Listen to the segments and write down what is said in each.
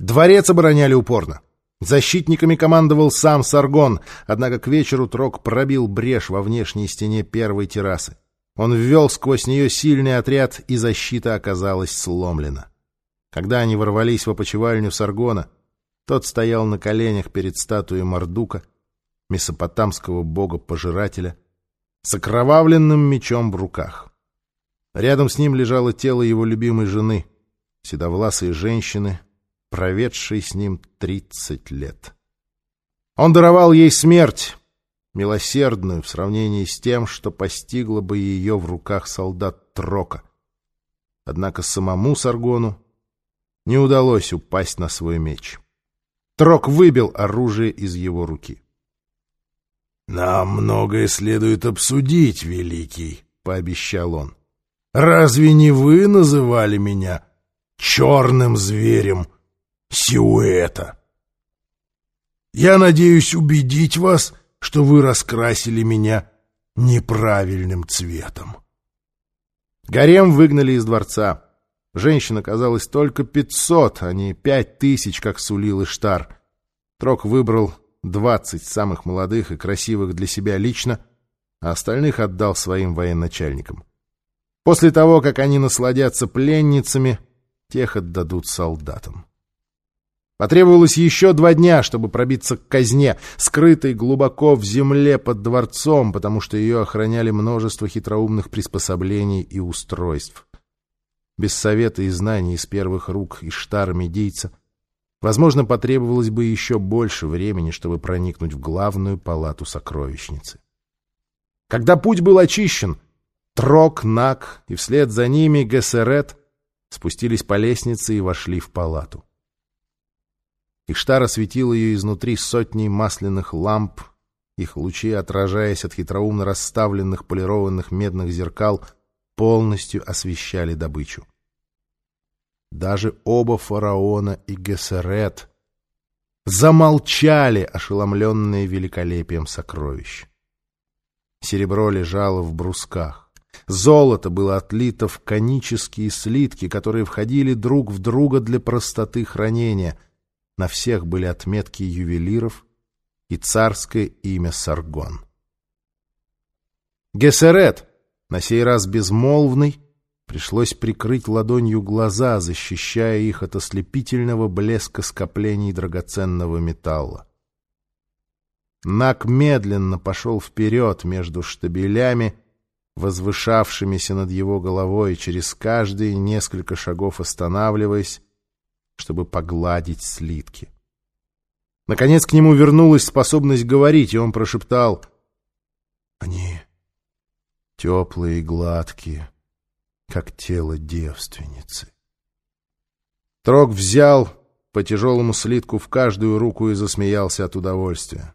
Дворец обороняли упорно. Защитниками командовал сам Саргон, однако к вечеру Трок пробил брешь во внешней стене первой террасы. Он ввел сквозь нее сильный отряд, и защита оказалась сломлена. Когда они ворвались в опочивальню Саргона, тот стоял на коленях перед статуей Мардука, месопотамского бога-пожирателя, с окровавленным мечом в руках. Рядом с ним лежало тело его любимой жены, седовласой женщины, проведшей с ним тридцать лет. Он даровал ей смерть, милосердную в сравнении с тем, что постигло бы ее в руках солдат Трока. Однако самому Саргону не удалось упасть на свой меч. Трок выбил оружие из его руки. «Нам многое следует обсудить, Великий», — пообещал он. «Разве не вы называли меня черным зверем Сиуэта? Я надеюсь убедить вас, что вы раскрасили меня неправильным цветом». Гарем выгнали из дворца. Женщин оказалось только пятьсот, а не пять тысяч, как сулил Иштар. Трок выбрал двадцать самых молодых и красивых для себя лично, а остальных отдал своим военачальникам. После того, как они насладятся пленницами, тех отдадут солдатам. Потребовалось еще два дня, чтобы пробиться к казне, скрытой глубоко в земле под дворцом, потому что ее охраняли множество хитроумных приспособлений и устройств. Без совета и знаний из первых рук Иштара-медийца Возможно, потребовалось бы еще больше времени, чтобы проникнуть в главную палату сокровищницы. Когда путь был очищен, Трок, Нак и вслед за ними Гессерет спустились по лестнице и вошли в палату. Иштар осветил ее изнутри сотней масляных ламп, их лучи, отражаясь от хитроумно расставленных полированных медных зеркал, полностью освещали добычу. Даже оба фараона и Гессерет замолчали, ошеломленные великолепием сокровищ. Серебро лежало в брусках. Золото было отлито в конические слитки, которые входили друг в друга для простоты хранения. На всех были отметки ювелиров и царское имя Саргон. Гессерет, на сей раз безмолвный, Пришлось прикрыть ладонью глаза, защищая их от ослепительного блеска скоплений драгоценного металла. Нак медленно пошел вперед между штабелями, возвышавшимися над его головой, через каждые несколько шагов останавливаясь, чтобы погладить слитки. Наконец к нему вернулась способность говорить, и он прошептал «Они теплые и гладкие» как тело девственницы. Трог взял по тяжелому слитку в каждую руку и засмеялся от удовольствия.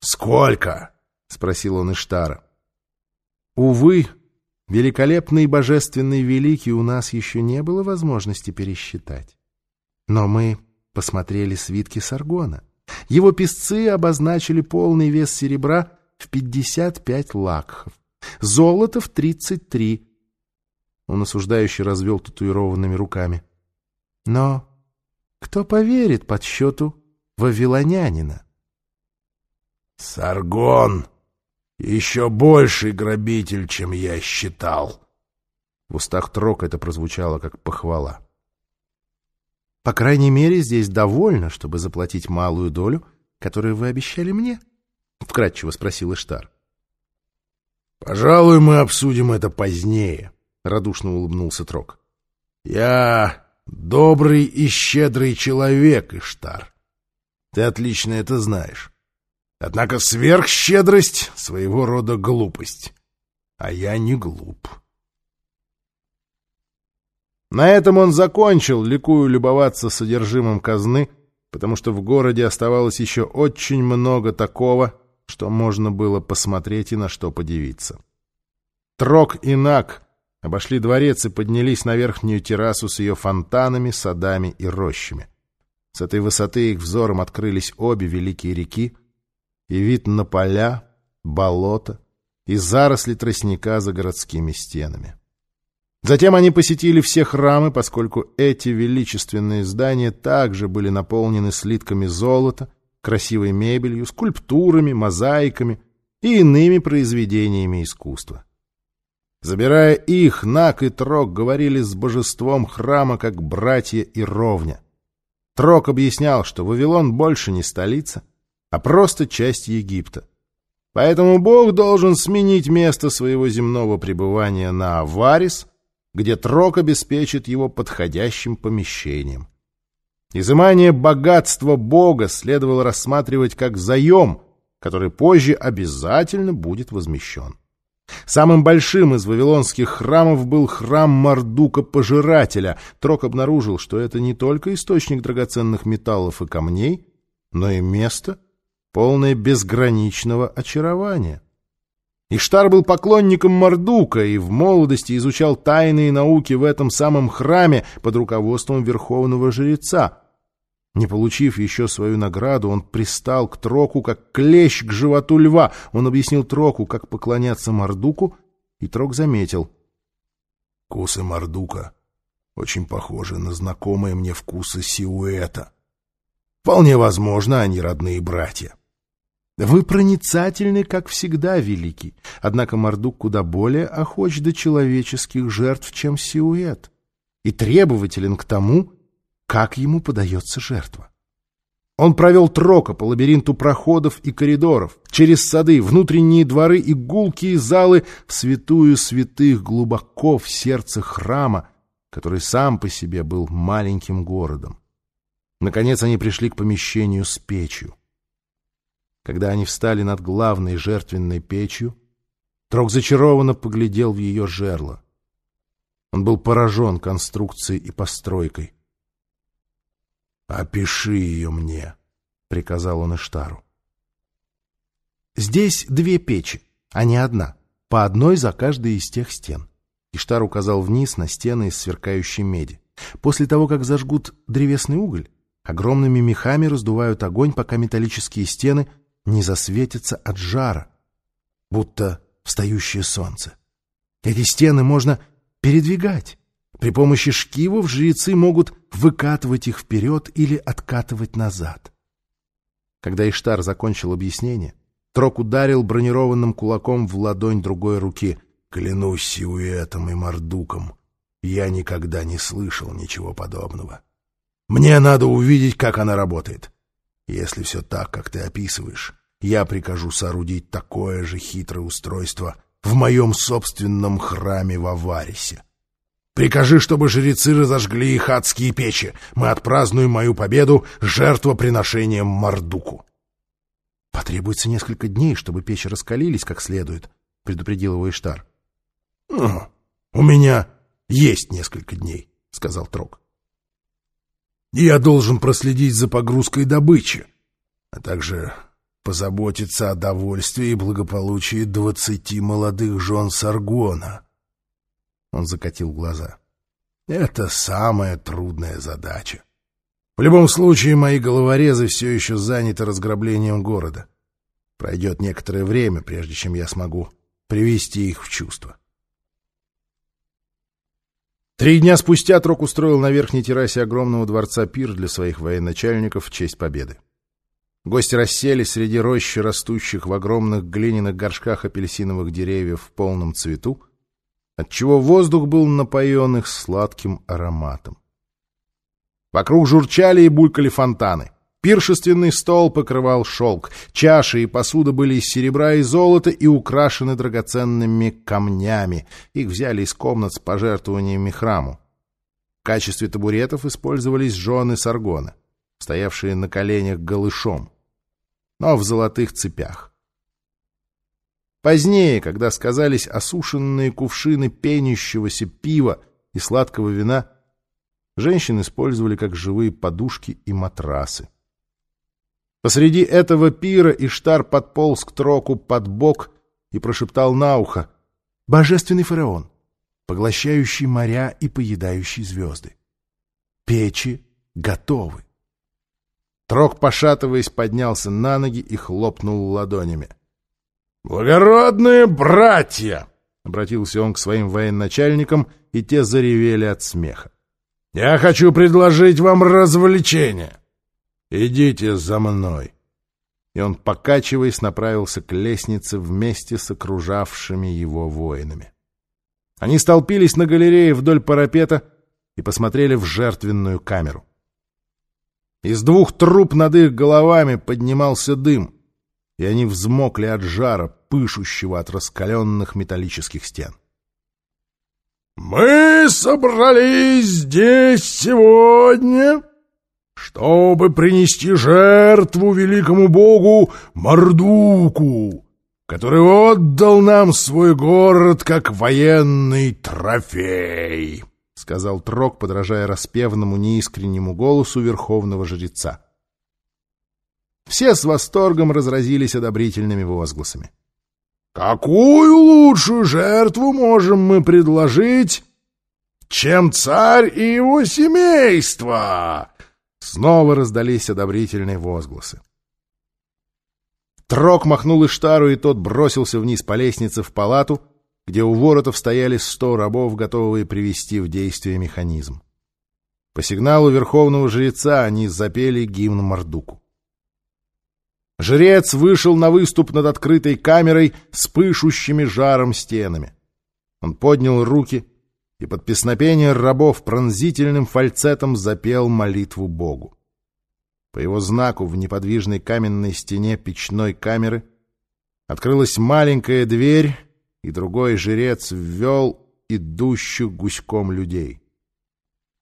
«Сколько?» — спросил он Иштара. «Увы, великолепный божественный великий у нас еще не было возможности пересчитать. Но мы посмотрели свитки Саргона. Его песцы обозначили полный вес серебра в пятьдесят пять лакхов. Золото в тридцать три. Он осуждающе развел татуированными руками. Но кто поверит подсчету вавилонянина? Саргон еще больший грабитель, чем я считал. В устах Трок это прозвучало как похвала. По крайней мере, здесь довольно, чтобы заплатить малую долю, которую вы обещали мне, — вкратчиво спросил Иштар. «Пожалуй, мы обсудим это позднее», — радушно улыбнулся Трок. «Я добрый и щедрый человек, Иштар. Ты отлично это знаешь. Однако сверхщедрость — своего рода глупость. А я не глуп». На этом он закончил, ликую любоваться содержимым казны, потому что в городе оставалось еще очень много такого, что можно было посмотреть и на что подивиться. Трок и Нак обошли дворец и поднялись на верхнюю террасу с ее фонтанами, садами и рощами. С этой высоты их взором открылись обе великие реки и вид на поля, болота и заросли тростника за городскими стенами. Затем они посетили все храмы, поскольку эти величественные здания также были наполнены слитками золота, красивой мебелью, скульптурами, мозаиками и иными произведениями искусства. Забирая их, Нак и Трок говорили с божеством храма как братья и ровня. Трок объяснял, что Вавилон больше не столица, а просто часть Египта. Поэтому Бог должен сменить место своего земного пребывания на Аварис — где Трок обеспечит его подходящим помещением. Изымание богатства Бога следовало рассматривать как заем, который позже обязательно будет возмещен. Самым большим из вавилонских храмов был храм Мардука-пожирателя. Трок обнаружил, что это не только источник драгоценных металлов и камней, но и место, полное безграничного очарования. Иштар был поклонником Мардука и в молодости изучал тайные науки в этом самом храме под руководством верховного жреца. Не получив еще свою награду, он пристал к Троку, как клещ к животу льва. Он объяснил Троку, как поклоняться Мардуку, и Трок заметил. Вкусы Мардука очень похожи на знакомые мне вкусы Сиуэта. Вполне возможно, они родные братья. Вы проницательны, как всегда, великий. Однако Мордук куда более охоч до человеческих жертв, чем Сиуэт, и требователен к тому, как ему подается жертва. Он провел Трока по лабиринту проходов и коридоров, через сады, внутренние дворы и гулкие залы в святую святых глубоко в сердце храма, который сам по себе был маленьким городом. Наконец они пришли к помещению с печью. Когда они встали над главной жертвенной печью, Трог зачарованно поглядел в ее жерло. Он был поражен конструкцией и постройкой. «Опиши ее мне», — приказал он Иштару. «Здесь две печи, а не одна, по одной за каждой из тех стен». Иштар указал вниз на стены из сверкающей меди. После того, как зажгут древесный уголь, огромными мехами раздувают огонь, пока металлические стены — не засветится от жара, будто встающее солнце. Эти стены можно передвигать. При помощи шкивов жрецы могут выкатывать их вперед или откатывать назад. Когда Иштар закончил объяснение, Трок ударил бронированным кулаком в ладонь другой руки. «Клянусь Сиуэтом и Мордуком, я никогда не слышал ничего подобного. Мне надо увидеть, как она работает. Если все так, как ты описываешь, я прикажу соорудить такое же хитрое устройство в моем собственном храме в Аварисе. Прикажи, чтобы жрецы разожгли их адские печи. Мы отпразднуем мою победу жертвоприношением Мардуку. — Потребуется несколько дней, чтобы печи раскалились как следует, — предупредил его Иштар. — У меня есть несколько дней, — сказал Трок. Я должен проследить за погрузкой добычи, а также позаботиться о довольстве и благополучии двадцати молодых жен Саргона. Он закатил глаза. Это самая трудная задача. В любом случае, мои головорезы все еще заняты разграблением города. Пройдет некоторое время, прежде чем я смогу привести их в чувство. Три дня спустя Трок устроил на верхней террасе огромного дворца пир для своих военачальников в честь победы. Гости расселись среди рощи, растущих в огромных глиняных горшках апельсиновых деревьев в полном цвету, отчего воздух был напоен их сладким ароматом. Вокруг журчали и булькали фонтаны. Пиршественный стол покрывал шелк, чаши и посуда были из серебра и золота и украшены драгоценными камнями. Их взяли из комнат с пожертвованиями храму. В качестве табуретов использовались жены Саргона, стоявшие на коленях голышом, но в золотых цепях. Позднее, когда сказались осушенные кувшины пенящегося пива и сладкого вина, женщин использовали как живые подушки и матрасы. Посреди этого пира Иштар подполз к Троку под бок и прошептал на ухо «Божественный фараон, поглощающий моря и поедающий звезды. Печи готовы». Трок, пошатываясь, поднялся на ноги и хлопнул ладонями. «Благородные братья! — обратился он к своим военачальникам, и те заревели от смеха. «Я хочу предложить вам развлечение. Идите за мной». И он, покачиваясь, направился к лестнице вместе с окружавшими его воинами. Они столпились на галерее вдоль парапета и посмотрели в жертвенную камеру. Из двух труб над их головами поднимался дым, и они взмокли от жара, пышущего от раскаленных металлических стен. «Мы собрались здесь сегодня, чтобы принести жертву великому богу Мордуку, который отдал нам свой город как военный трофей», — сказал Трок, подражая распевному неискреннему голосу верховного жреца. Все с восторгом разразились одобрительными возгласами. Какую лучшую жертву можем мы предложить, чем царь и его семейство? Снова раздались одобрительные возгласы. Трок махнул Иштару, и тот бросился вниз по лестнице в палату, где у воротов стояли сто рабов, готовые привести в действие механизм. По сигналу верховного жреца они запели гимн Мордуку. Жрец вышел на выступ над открытой камерой с пышущими жаром стенами. Он поднял руки и под песнопение рабов пронзительным фальцетом запел молитву Богу. По его знаку в неподвижной каменной стене печной камеры открылась маленькая дверь, и другой жрец ввел идущих гуськом людей.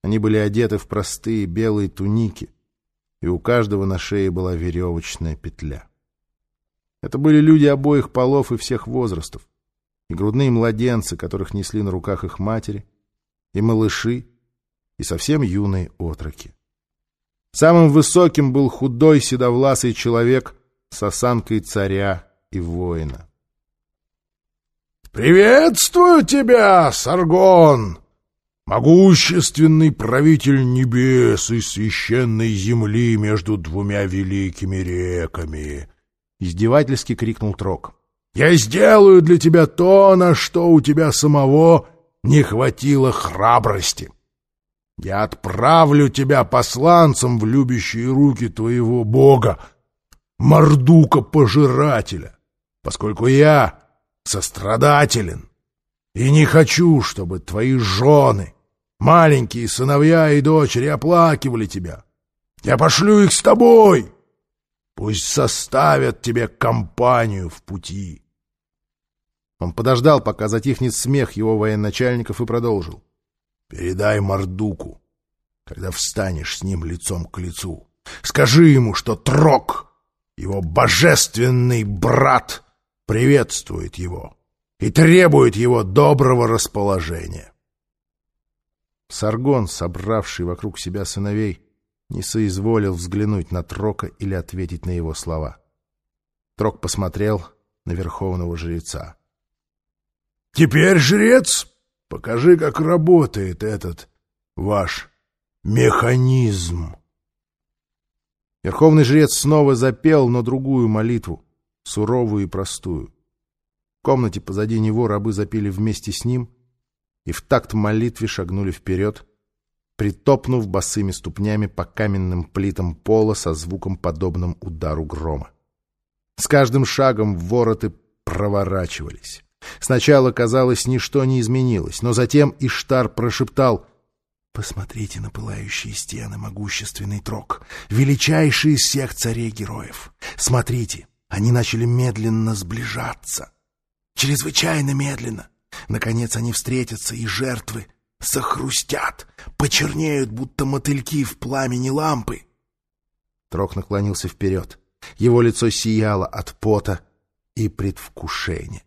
Они были одеты в простые белые туники — и у каждого на шее была веревочная петля. Это были люди обоих полов и всех возрастов, и грудные младенцы, которых несли на руках их матери, и малыши, и совсем юные отроки. Самым высоким был худой седовласый человек с осанкой царя и воина. «Приветствую тебя, Саргон!» могущественный правитель небес и священной земли между двумя великими реками!» Издевательски крикнул Трок. «Я сделаю для тебя то, на что у тебя самого не хватило храбрости. Я отправлю тебя посланцем в любящие руки твоего бога, Мордука-пожирателя, поскольку я сострадателен и не хочу, чтобы твои жены Маленькие сыновья и дочери оплакивали тебя. Я пошлю их с тобой. Пусть составят тебе компанию в пути. Он подождал, пока затихнет смех его военачальников, и продолжил. Передай Мордуку, когда встанешь с ним лицом к лицу. Скажи ему, что Трок, его божественный брат, приветствует его и требует его доброго расположения. Саргон, собравший вокруг себя сыновей, не соизволил взглянуть на Трока или ответить на его слова. Трок посмотрел на верховного жреца. — Теперь, жрец, покажи, как работает этот ваш механизм. Верховный жрец снова запел, но другую молитву, суровую и простую. В комнате позади него рабы запели вместе с ним — и в такт молитве шагнули вперед, притопнув босыми ступнями по каменным плитам пола со звуком, подобным удару грома. С каждым шагом вороты проворачивались. Сначала, казалось, ничто не изменилось, но затем Иштар прошептал «Посмотрите на пылающие стены, могущественный трог, величайший из всех царей-героев. Смотрите, они начали медленно сближаться. Чрезвычайно медленно. Наконец они встретятся, и жертвы захрустят, почернеют, будто мотыльки в пламени лампы. Трох наклонился вперед. Его лицо сияло от пота и предвкушения.